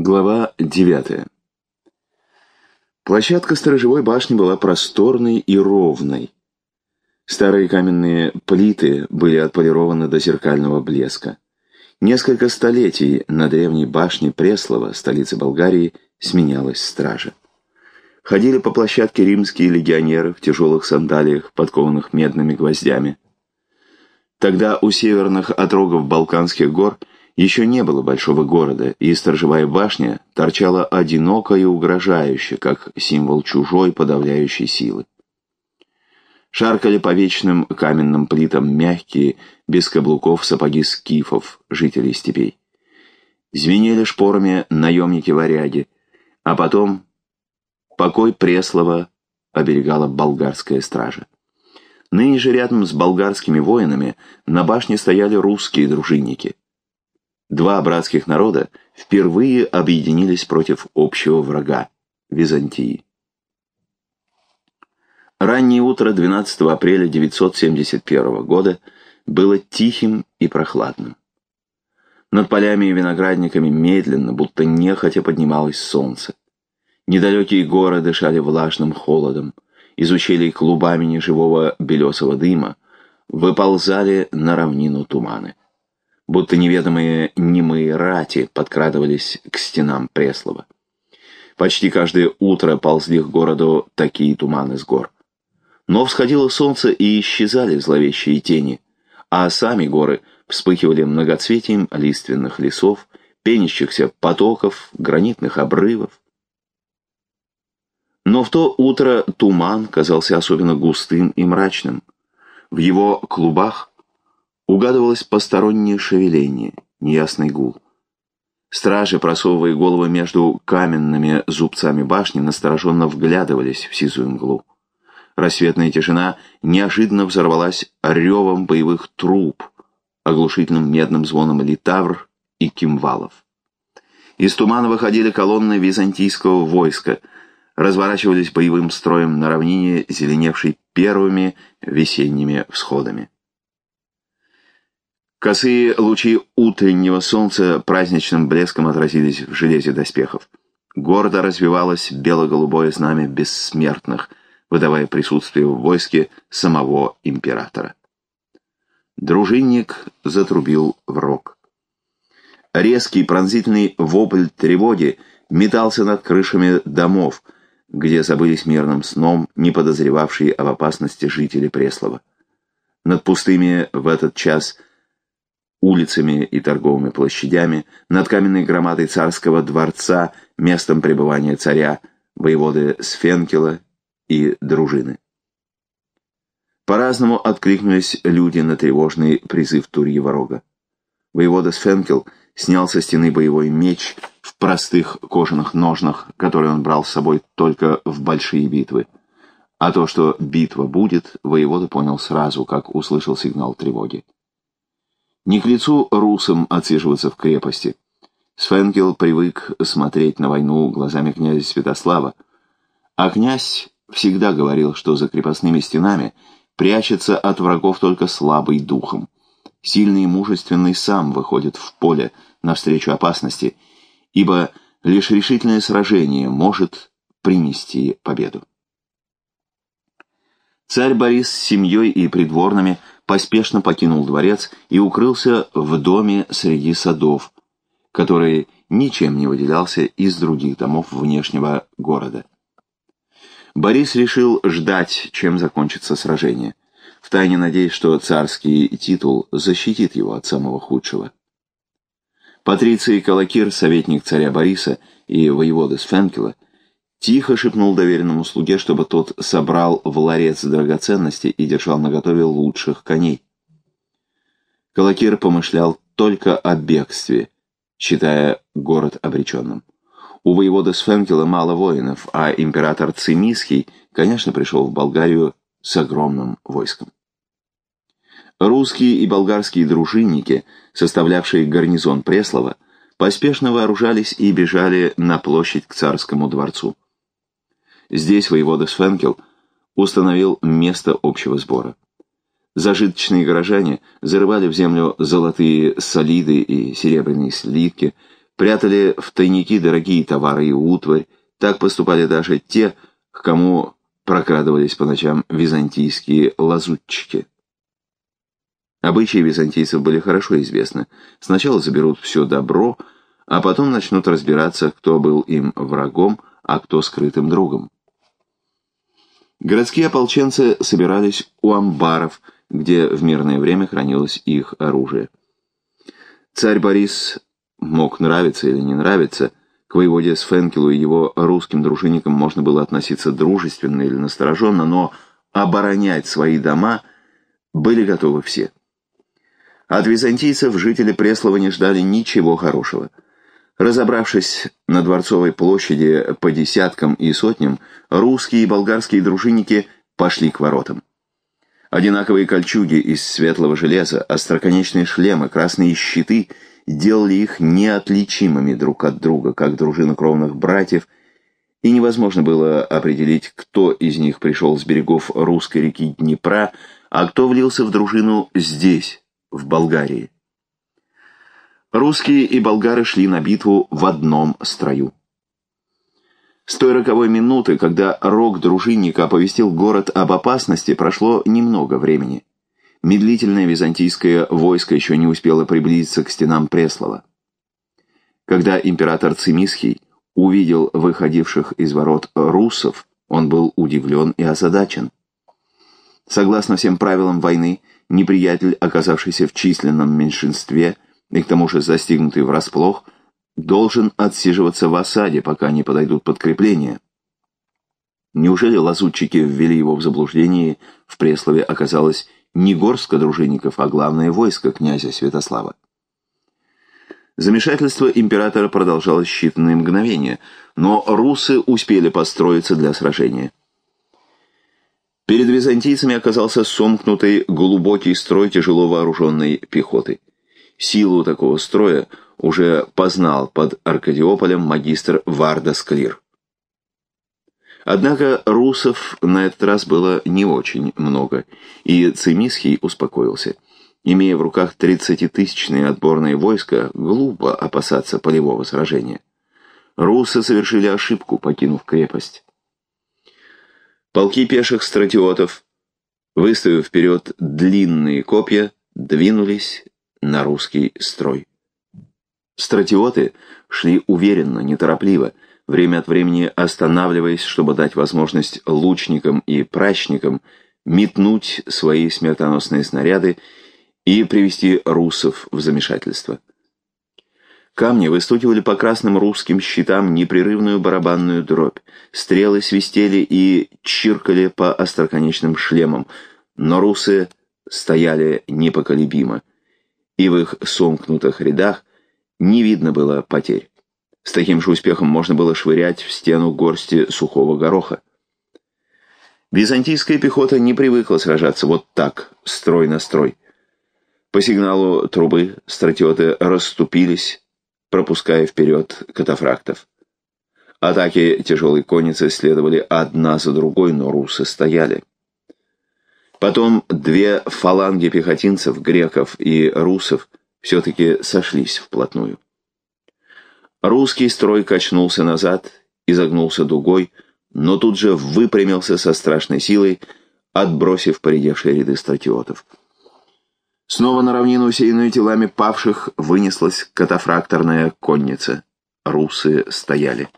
Глава 9. Площадка сторожевой башни была просторной и ровной. Старые каменные плиты были отполированы до зеркального блеска. Несколько столетий на древней башне Преслова, столице Болгарии, сменялась стража. Ходили по площадке римские легионеры в тяжелых сандалиях, подкованных медными гвоздями. Тогда у северных отрогов Балканских гор – еще не было большого города, и сторожевая башня торчала одиноко и угрожающе, как символ чужой подавляющей силы. Шаркали по вечным каменным плитам мягкие, без каблуков сапоги скифов, жителей степей. Звенели шпорами наемники-варяги, а потом покой Преслова оберегала болгарская стража. Ныне же рядом с болгарскими воинами на башне стояли русские дружинники – Два братских народа впервые объединились против общего врага – Византии. Раннее утро 12 апреля 971 года было тихим и прохладным. Над полями и виноградниками медленно, будто нехотя поднималось солнце. Недалекие горы дышали влажным холодом, из ущелий клубами неживого белесого дыма выползали на равнину туманы будто неведомые немые рати подкрадывались к стенам Преслова. Почти каждое утро ползли к городу такие туманы с гор. Но всходило солнце и исчезали зловещие тени, а сами горы вспыхивали многоцветием лиственных лесов, пенящихся потоков, гранитных обрывов. Но в то утро туман казался особенно густым и мрачным. В его клубах Угадывалось постороннее шевеление, неясный гул. Стражи, просовывая головы между каменными зубцами башни, настороженно вглядывались в сизую мглу. Рассветная тишина неожиданно взорвалась ревом боевых труб, оглушительным медным звоном литавр и кимвалов. Из тумана выходили колонны византийского войска, разворачивались боевым строем на равнине, зеленевшей первыми весенними всходами. Косые лучи утреннего солнца праздничным блеском отразились в железе доспехов. Гордо развивалось бело-голубое знамя бессмертных, выдавая присутствие в войске самого императора. Дружинник затрубил в рог. Резкий пронзительный вопль тревоги метался над крышами домов, где забылись мирным сном, не подозревавшие об опасности жители Преслова. Над пустыми в этот час – улицами и торговыми площадями, над каменной громадой царского дворца, местом пребывания царя, воеводы Сфенкела и дружины. По-разному откликнулись люди на тревожный призыв Турьева рога. Воевода Сфенкел снял со стены боевой меч в простых кожаных ножнах, которые он брал с собой только в большие битвы. А то, что битва будет, воевода понял сразу, как услышал сигнал тревоги. Не к лицу русам отсиживаться в крепости. Свенкел привык смотреть на войну глазами князя Святослава, а князь всегда говорил, что за крепостными стенами прячется от врагов только слабый духом. Сильный и мужественный сам выходит в поле навстречу опасности, ибо лишь решительное сражение может принести победу. Царь Борис с семьей и придворными – поспешно покинул дворец и укрылся в доме среди садов, который ничем не выделялся из других домов внешнего города. Борис решил ждать, чем закончится сражение, втайне надеясь, что царский титул защитит его от самого худшего. Патриций Калакир, советник царя Бориса и воевода Сфенкела, Тихо шепнул доверенному слуге, чтобы тот собрал в ларец драгоценности и держал наготове лучших коней. Калакир помышлял только о бегстве, считая город обреченным. У воевода Сфенкела мало воинов, а император Цимиский, конечно, пришел в Болгарию с огромным войском. Русские и болгарские дружинники, составлявшие гарнизон Преслова, поспешно вооружались и бежали на площадь к царскому дворцу. Здесь воевода Сфенкел установил место общего сбора. Зажиточные горожане зарывали в землю золотые солиды и серебряные слитки, прятали в тайники дорогие товары и утварь. Так поступали даже те, к кому прокрадывались по ночам византийские лазутчики. Обычаи византийцев были хорошо известны. Сначала заберут все добро, а потом начнут разбираться, кто был им врагом, а кто скрытым другом. Городские ополченцы собирались у амбаров, где в мирное время хранилось их оружие. Царь Борис мог нравиться или не нравиться, к воеводе Сфенкелу и его русским дружинникам можно было относиться дружественно или настороженно, но оборонять свои дома были готовы все. От византийцев жители Преслова не ждали ничего хорошего. Разобравшись на Дворцовой площади по десяткам и сотням, русские и болгарские дружинники пошли к воротам. Одинаковые кольчуги из светлого железа, остроконечные шлемы, красные щиты делали их неотличимыми друг от друга, как дружина кровных братьев, и невозможно было определить, кто из них пришел с берегов русской реки Днепра, а кто влился в дружину здесь, в Болгарии. Русские и болгары шли на битву в одном строю. С той роковой минуты, когда рог дружинника оповестил город об опасности, прошло немного времени. Медлительное византийское войско еще не успело приблизиться к стенам Преслова. Когда император Цимисхий увидел выходивших из ворот русов, он был удивлен и озадачен. Согласно всем правилам войны, неприятель, оказавшийся в численном меньшинстве и к тому же застигнутый врасплох, должен отсиживаться в осаде, пока не подойдут подкрепления. Неужели лазутчики ввели его в заблуждение, в Преслове оказалось не горстка дружинников, а главное войско князя Святослава? Замешательство императора продолжалось считанные мгновения, но русы успели построиться для сражения. Перед византийцами оказался сомкнутый глубокий строй тяжело вооруженной пехоты. Силу такого строя уже познал под Аркадиополем магистр Варда Склир. Однако русов на этот раз было не очень много, и Цимисхий успокоился. Имея в руках тридцатитысячные отборные войска, глупо опасаться полевого сражения. Русы совершили ошибку, покинув крепость. Полки пеших стратиотов, выставив вперед длинные копья, двинулись на русский строй. Стратиоты шли уверенно, неторопливо, время от времени останавливаясь, чтобы дать возможность лучникам и прачникам метнуть свои смертоносные снаряды и привести русов в замешательство. Камни выстукивали по красным русским щитам непрерывную барабанную дробь. Стрелы свистели и чиркали по остроконечным шлемам, но русы стояли непоколебимо, и в их сомкнутых рядах не видно было потерь. С таким же успехом можно было швырять в стену горсти сухого гороха. Византийская пехота не привыкла сражаться вот так, строй на строй. По сигналу трубы стратиоты расступились, пропуская вперед катафрактов. Атаки тяжелой конницы следовали одна за другой, но русы стояли. Потом две фаланги пехотинцев, греков и русов, все-таки сошлись вплотную. Русский строй качнулся назад, изогнулся дугой, но тут же выпрямился со страшной силой, отбросив поредевшие ряды стратиотов. Снова на равнину, усеянную телами павших, вынеслась катафракторная конница. Русы стояли.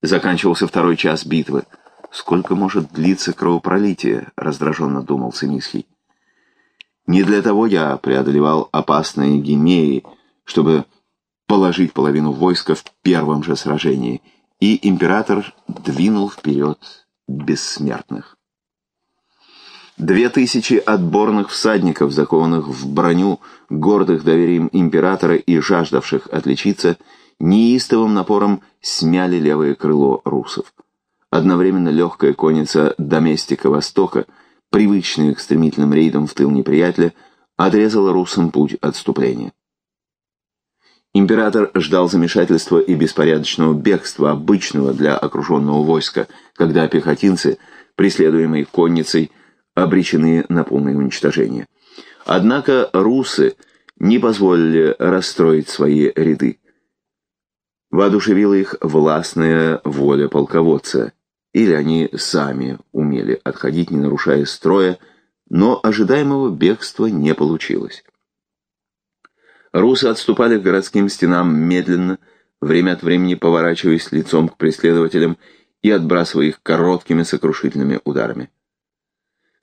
Заканчивался второй час битвы. «Сколько может длиться кровопролитие?» — раздраженно думал Синисхий. «Не для того я преодолевал опасные гинеи, чтобы положить половину войска в первом же сражении». И император двинул вперед бессмертных. Две тысячи отборных всадников, закованных в броню, гордых доверием императора и жаждавших отличиться, неистовым напором смяли левое крыло русов. Одновременно легкая конница доместика Востока, привычная к стремительным рейдам в тыл неприятеля, отрезала русам путь отступления. Император ждал замешательства и беспорядочного бегства, обычного для окруженного войска, когда пехотинцы, преследуемые конницей, обречены на полное уничтожение. Однако русы не позволили расстроить свои ряды. Воодушевила их властная воля полководца, или они сами умели отходить, не нарушая строя, но ожидаемого бегства не получилось. Русы отступали к городским стенам медленно, время от времени поворачиваясь лицом к преследователям и отбрасывая их короткими сокрушительными ударами.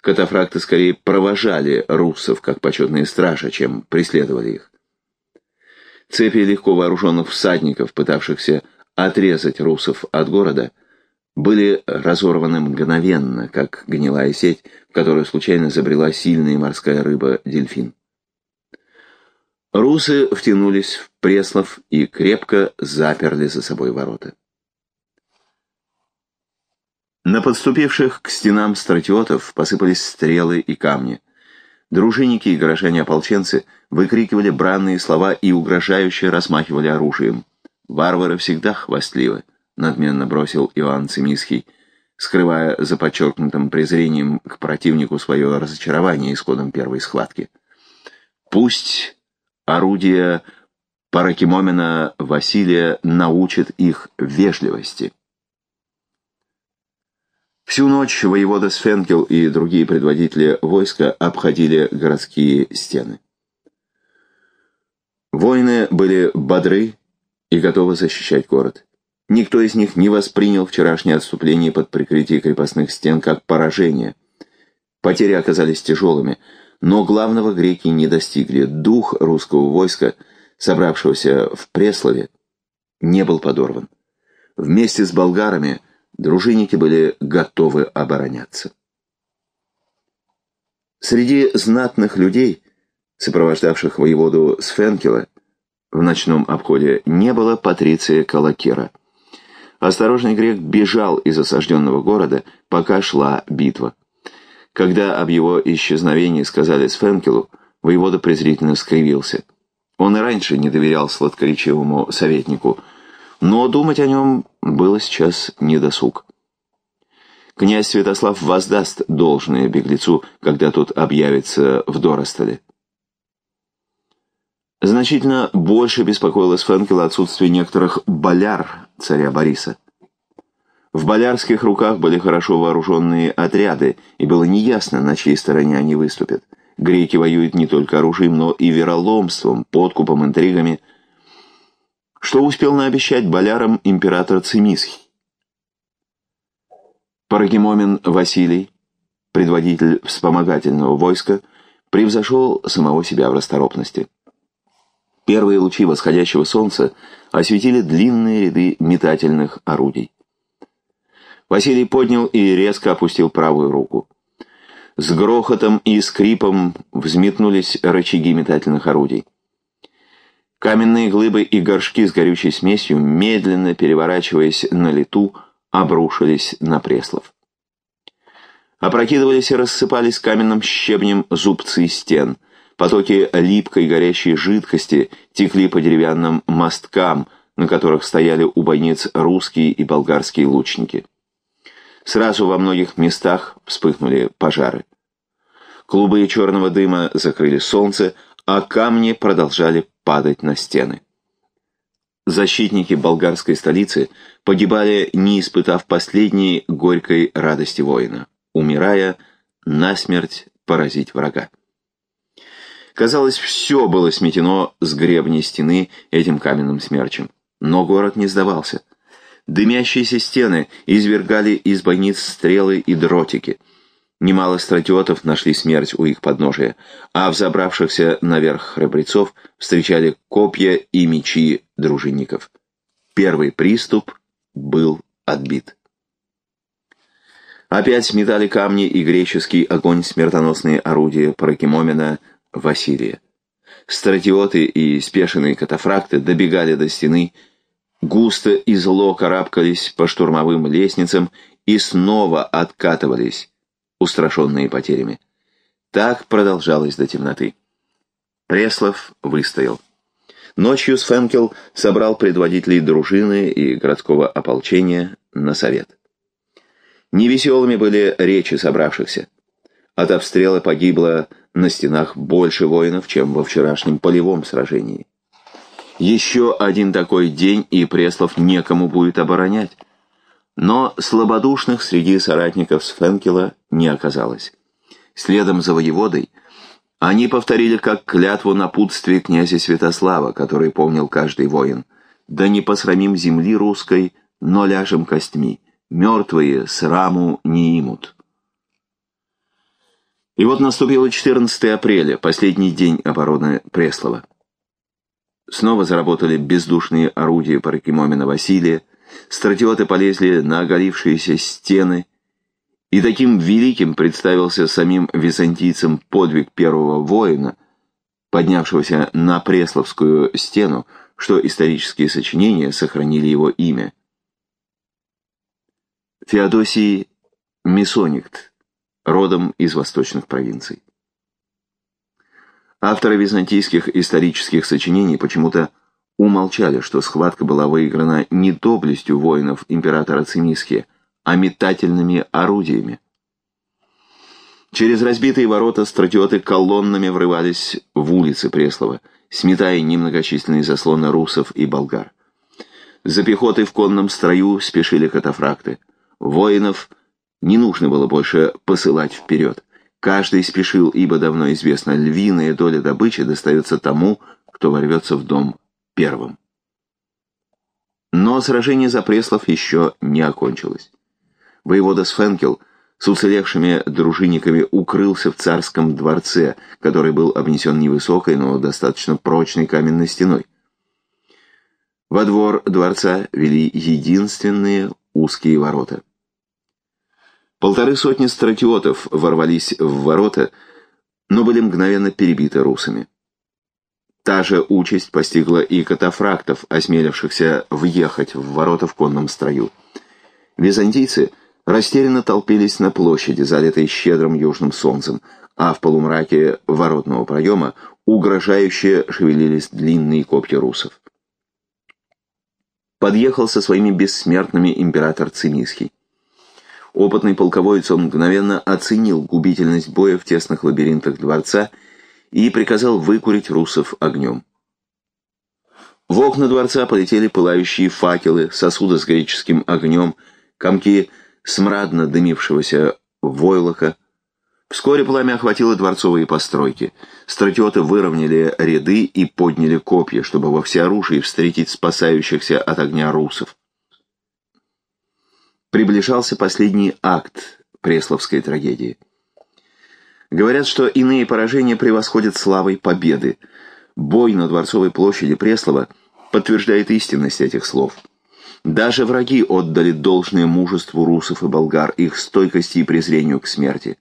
Катафракты скорее провожали руссов как почетные стражи, чем преследовали их. Цепи легко вооруженных всадников, пытавшихся отрезать русов от города, были разорваны мгновенно, как гнилая сеть, в которую случайно забрела сильная морская рыба-дельфин. Русы втянулись в Преслов и крепко заперли за собой ворота. На подступивших к стенам стратиотов посыпались стрелы и камни. Дружинники и горожане-ополченцы выкрикивали бранные слова и угрожающе размахивали оружием. «Варвары всегда хвастливы», — надменно бросил Иоанн Цимисхий, скрывая за подчеркнутым презрением к противнику свое разочарование исходом первой схватки. «Пусть орудие Паракимомена Василия научит их вежливости». Всю ночь воевода Сфенкел и другие предводители войска обходили городские стены. Воины были бодры и готовы защищать город. Никто из них не воспринял вчерашнее отступление под прикрытие крепостных стен как поражение. Потери оказались тяжелыми, но главного греки не достигли. Дух русского войска, собравшегося в Преслове, не был подорван. Вместе с болгарами дружинники были готовы обороняться. Среди знатных людей, сопровождавших воеводу Сфенкела, в ночном обходе не было Патриция Калакера. Осторожный грек бежал из осажденного города, пока шла битва. Когда об его исчезновении сказали Сфенкелу, воевода презрительно скривился. Он и раньше не доверял сладкоречивому советнику – но думать о нем было сейчас недосуг. Князь Святослав воздаст должное беглецу, когда тот объявится в Доростоле. Значительно больше беспокоило Фенкела отсутствие некоторых боляр царя Бориса. В болярских руках были хорошо вооруженные отряды, и было неясно, на чьей стороне они выступят. Греки воюют не только оружием, но и вероломством, подкупом, интригами – что успел наобещать болярам император Цимисхий. Парагимомен Василий, предводитель вспомогательного войска, превзошел самого себя в расторопности. Первые лучи восходящего солнца осветили длинные ряды метательных орудий. Василий поднял и резко опустил правую руку. С грохотом и скрипом взметнулись рычаги метательных орудий. Каменные глыбы и горшки с горючей смесью, медленно переворачиваясь на лету, обрушились на Преслов. Опрокидывались и рассыпались каменным щебнем зубцы стен. Потоки липкой горящей жидкости текли по деревянным мосткам, на которых стояли у бойниц русские и болгарские лучники. Сразу во многих местах вспыхнули пожары. Клубы черного дыма закрыли солнце, а камни продолжали падать на стены. Защитники болгарской столицы погибали, не испытав последней горькой радости воина, умирая насмерть поразить врага. Казалось, все было сметено с гребней стены этим каменным смерчем. Но город не сдавался. Дымящиеся стены извергали из бойниц стрелы и дротики – Немало стратиотов нашли смерть у их подножия, а взобравшихся наверх храбрецов встречали копья и мечи дружинников. Первый приступ был отбит. Опять сметали камни и греческий огонь смертоносные орудия Паракимомена Василия. Стратиоты и спешенные катафракты добегали до стены, густо и зло карабкались по штурмовым лестницам и снова откатывались, устрашенные потерями. Так продолжалось до темноты. Преслов выстоял. Ночью Сфенкел собрал предводителей дружины и городского ополчения на совет. Невеселыми были речи собравшихся. От обстрела погибло на стенах больше воинов, чем во вчерашнем полевом сражении. Еще один такой день, и Преслов некому будет оборонять. Но слабодушных среди соратников Сфенкела не оказалось. Следом за воеводой они повторили как клятву напутствие князя Святослава, который помнил каждый воин. «Да не посрамим земли русской, но ляжем костьми. Мертвые сраму не имут». И вот наступило 14 апреля, последний день обороны Преслова. Снова заработали бездушные орудия Паракимомина Василия, стратиоты полезли на оголившиеся стены, и таким великим представился самим византийцам подвиг первого воина, поднявшегося на Пресловскую стену, что исторические сочинения сохранили его имя. Феодосий Месоникт родом из восточных провинций. Авторы византийских исторических сочинений почему-то умолчали, что схватка была выиграна не доблестью воинов императора Цимисхи, а метательными орудиями. Через разбитые ворота стратиоты колоннами врывались в улицы Преслова, сметая немногочисленные заслоны русов и болгар. За пехотой в конном строю спешили катафракты. Воинов не нужно было больше посылать вперед. Каждый спешил, ибо давно известно, львиная доля добычи достается тому, кто ворвется в дом первым. Но сражение за Преслов еще не окончилось. Воевода Сфенкел с уцелевшими дружинниками укрылся в царском дворце, который был обнесен невысокой, но достаточно прочной каменной стеной. Во двор дворца вели единственные узкие ворота. Полторы сотни стратиотов ворвались в ворота, но были мгновенно перебиты русами. Та же участь постигла и катафрактов, осмелившихся въехать в ворота в конном строю. Византийцы растерянно толпились на площади, залитой щедрым южным солнцем, а в полумраке воротного проема угрожающе шевелились длинные копья русов. Подъехал со своими бессмертными император Цимисхий. Опытный полководец он мгновенно оценил губительность боя в тесных лабиринтах дворца и приказал выкурить русов огнем. В окна дворца полетели пылающие факелы, сосуды с греческим огнем, комки смрадно дымившегося войлока. Вскоре пламя охватило дворцовые постройки. Стратиоты выровняли ряды и подняли копья, чтобы во всеоружии встретить спасающихся от огня русов. Приближался последний акт Пресловской трагедии. Говорят, что иные поражения превосходят славой победы. Бой на Дворцовой площади Преслова подтверждает истинность этих слов. Даже враги отдали должное мужеству русов и болгар, их стойкости и презрению к смерти.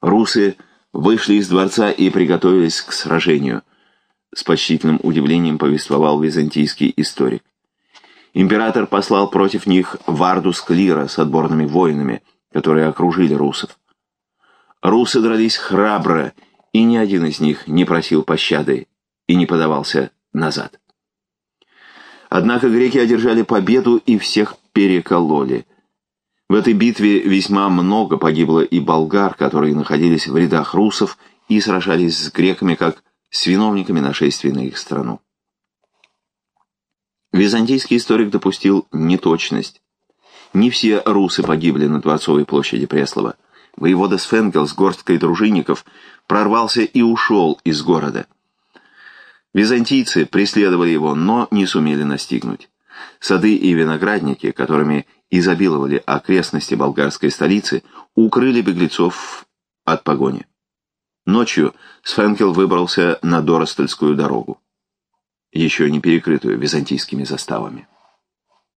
Русы вышли из дворца и приготовились к сражению. С почтительным удивлением повествовал византийский историк. Император послал против них Вардус Клира с отборными воинами, которые окружили русов. Русы дрались храбро, и ни один из них не просил пощады и не подавался назад. Однако греки одержали победу и всех перекололи. В этой битве весьма много погибло и болгар, которые находились в рядах русов и сражались с греками как с виновниками нашествия на их страну. Византийский историк допустил неточность. Не все русы погибли на Дворцовой площади Преслова. Воевода Сфенгел с горсткой дружинников прорвался и ушел из города. Византийцы преследовали его, но не сумели настигнуть. Сады и виноградники, которыми изобиловали окрестности болгарской столицы, укрыли беглецов от погони. Ночью Сфенкел выбрался на Доростольскую дорогу еще не перекрытую византийскими заставами.